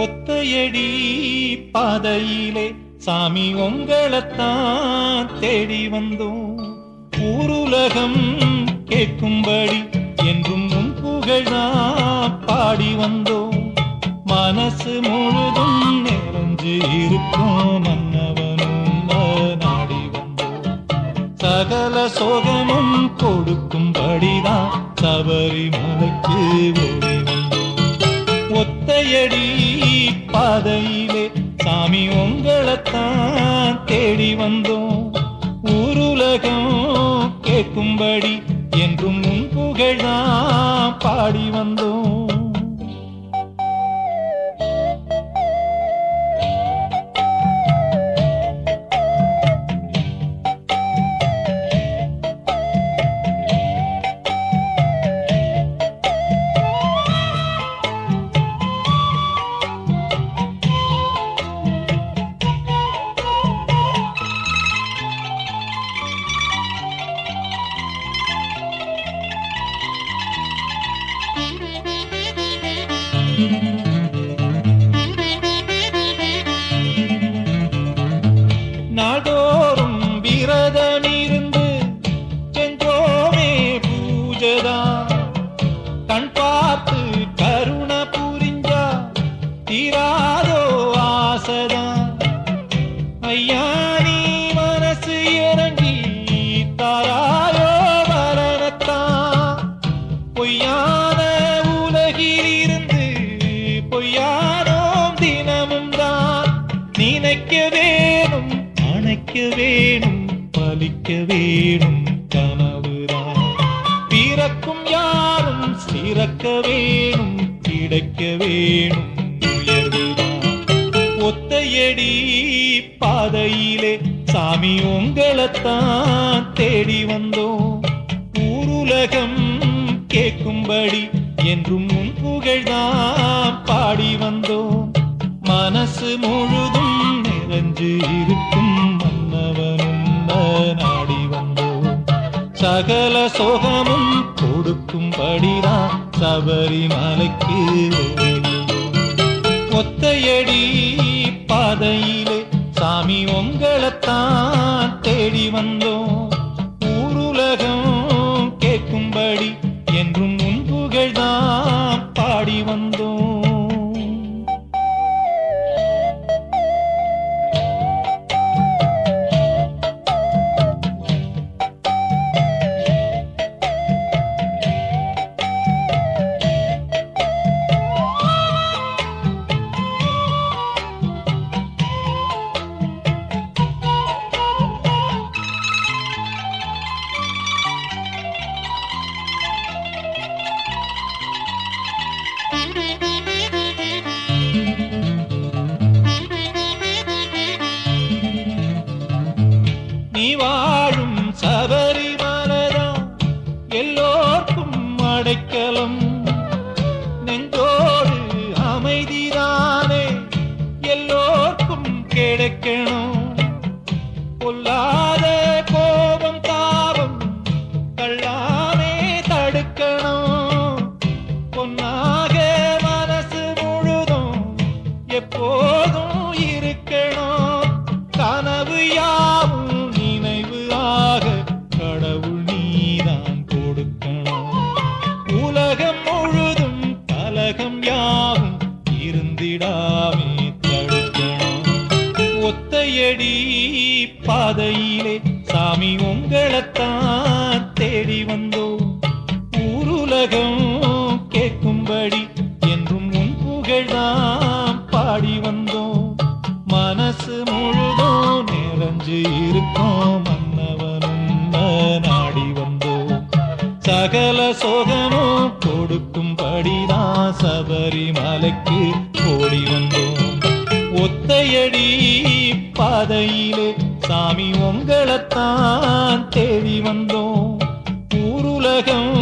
ஒத்தையடி பாதையிலே சாமி உங்களைத்தான் தேடி வந்தோம். ஊருலகம் கேட்கும்படி என்றும் உன் புகழ்தான் பாடி வந்தோம். மனசு முழுதும் நிறைஞ்சு இருக்கும் மன்னவனும் நாடி வந்தோம். சகல சோகமும் கொடுக்கும்படிதான் சபரிமலைக்கு ஓடி ஒத்தையடி பாதையிலே சாமி உங்களைத்தான் தேடி வந்தோம். ஊருலகம் கேட்கும்படி என்றும் உன் புகழ்தான் பாடி வந்தோம். பலிக்க வேணும் பலிக்க வேணும் கனவுதான். பிறக்கும் யாரும் சிறக்க வேணும் கிடைக்க வேணும் உயர்வுதான். ஒத்தையடி பாதையிலே சாமி உங்களைத்தான் தேடி வந்தோம். ஊருலகம் கேட்கும்படி என்றும் உன் புகழ்தான் பாடி வந்தோம். மனசு முழுதும் நிறைஞ்சு இருக்கும் சகல சோகமும் கொடுக்கும்படிதான் சபரிமலைக்கு. ஒத்தையடி பாதையிலே சாமி உங்களைத்தான் தேடி வந்தோம். சபரிமலதான் எல்லோர்க்கும் அடைக்கலம். நெஞ்சோடு அமைதிதானே எல்லோர்க்கும் கிடைக்கணும். இருந்திடாமே தடுக்கணும் ஒத்தையடி பாதையிலே சாமி உங்களைத்தான் தேடி வந்தோம் ஊருலகம் கேட்கும்படி என்றும் உன் புகழ்தான் பாடி வந்தோம் மனசு முழுதும் நிறைஞ்சு இருக்கும் மன்னவனும் நாடி வந்தோம் சகல சோகமும் கொடுக்கும்படிதான் சபரிமலைக்கு ஓடி வந்தோம். ஒத்தையடி பாதையிலே சாமி உங்களைத்தான் தேடி வந்தோம். ஊருலகம்